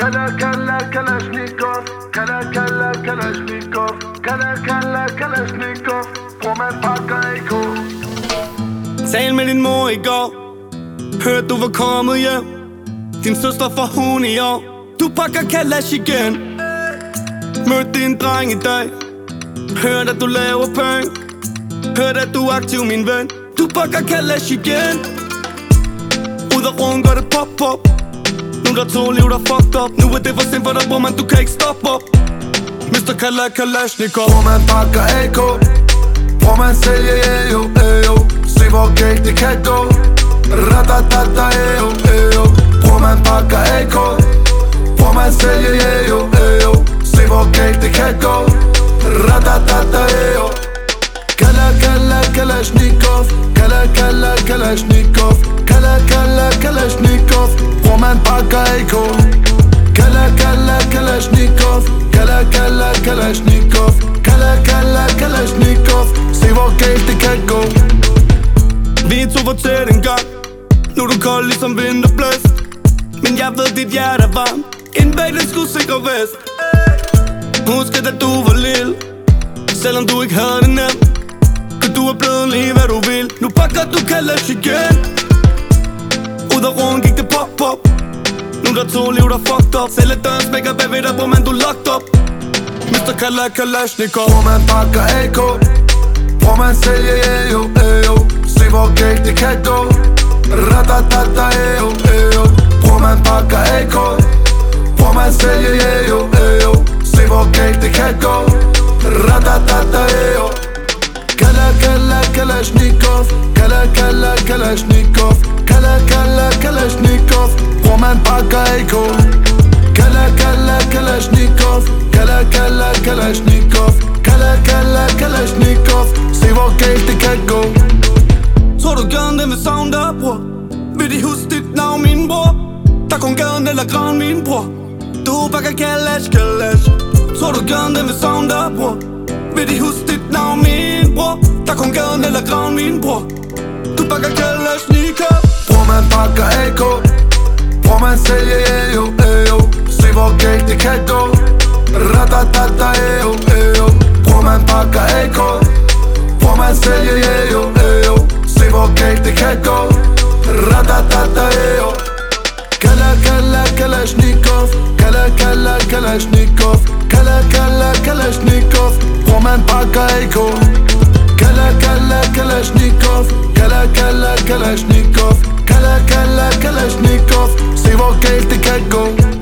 Kala kala Kalashnikov. Kala kala Kalashnikov. Kala kala Kalashnikov. Bror man pakker AK Tal med din mor i går. Hørte du var kommet hjem. Din søster for hun i år. Du pakker kalash igen. Mødte din dreng i dag. Hørte at du laver pøng Hørte at du er aktiv min ven. Du pakker kalash igen. Ud af rum det pop pop. Nu der to liv der fucked up. Nu er det for sent for dig bror man du kan ikke stoppe op. Mr. Kala Kalashnikov. Bror man pakker AK Bror man sælger yeah, jo, yeah, ayo Se hvor galt det kan gå. Kalashnikov Kala kala Kalashnikov Kala kala Kalashnikov Roman man Kala kala Kalashnikov Kala kala Kalashnikov Kala kala Kalashnikov Se hvor galt det kan gå. Vi to var tæt en gang. Nu er du kold ligesom vinterblæst Men jeg ved dit hjerte er varmt. En bag den skulle sikre vest. Husk at da du var lille Selvom du ikke havde det nemt vil Nu pakker du kalash igen. Ud af roen gik det pop pop. Nu der to liv der fucked up. Selv et døren smækker bagved dig, bror man du locked up. Mr. Kalla Kalashnikov. Bror man pakker AK Bror man sælger yeah, jo, yeah, ayo Se hvor galt det kan gå. Ratatata, ayo, ayo Bror man pakker AK Bror man sælger yeah, jo, yeah, ayo Se hvor galt det kan gå. Ratatata, ayo Kala Kalashnikov Kala kala Kalashnikov Kala kala Kalashnikov Roman man Kala kala Kalashnikov Kala kala Kalashnikov Kala kala Kalashnikov Se hvor galt det kan gå Tror du gaden den vil savne dig, bror? Vil de huske dit navn, min bror? Der kun gaden eller graven, min bror Du bakker kalash, kalash Tror du gaden den vil savne dig, bror? Vil de huske dit navn, min bror? Der kun gaden eller graven, min bror. Du bakker kalash, sneaker Bror man bakker AK Bror man sælger ayo, ayo Se hvor galt det kan gå. Ratatata, ayo, ayo Bror man bakker AK Bror man sælger ayo, ayo Se hvor galt det kan gå. Ratatata, ayo Kala kala Kalashnikov Kala kala Kalashnikov Kala kala Kalashnikov Bror man pakker AK Kalashnikov Kala kala Kalashnikov. Se hvor galt det kan gå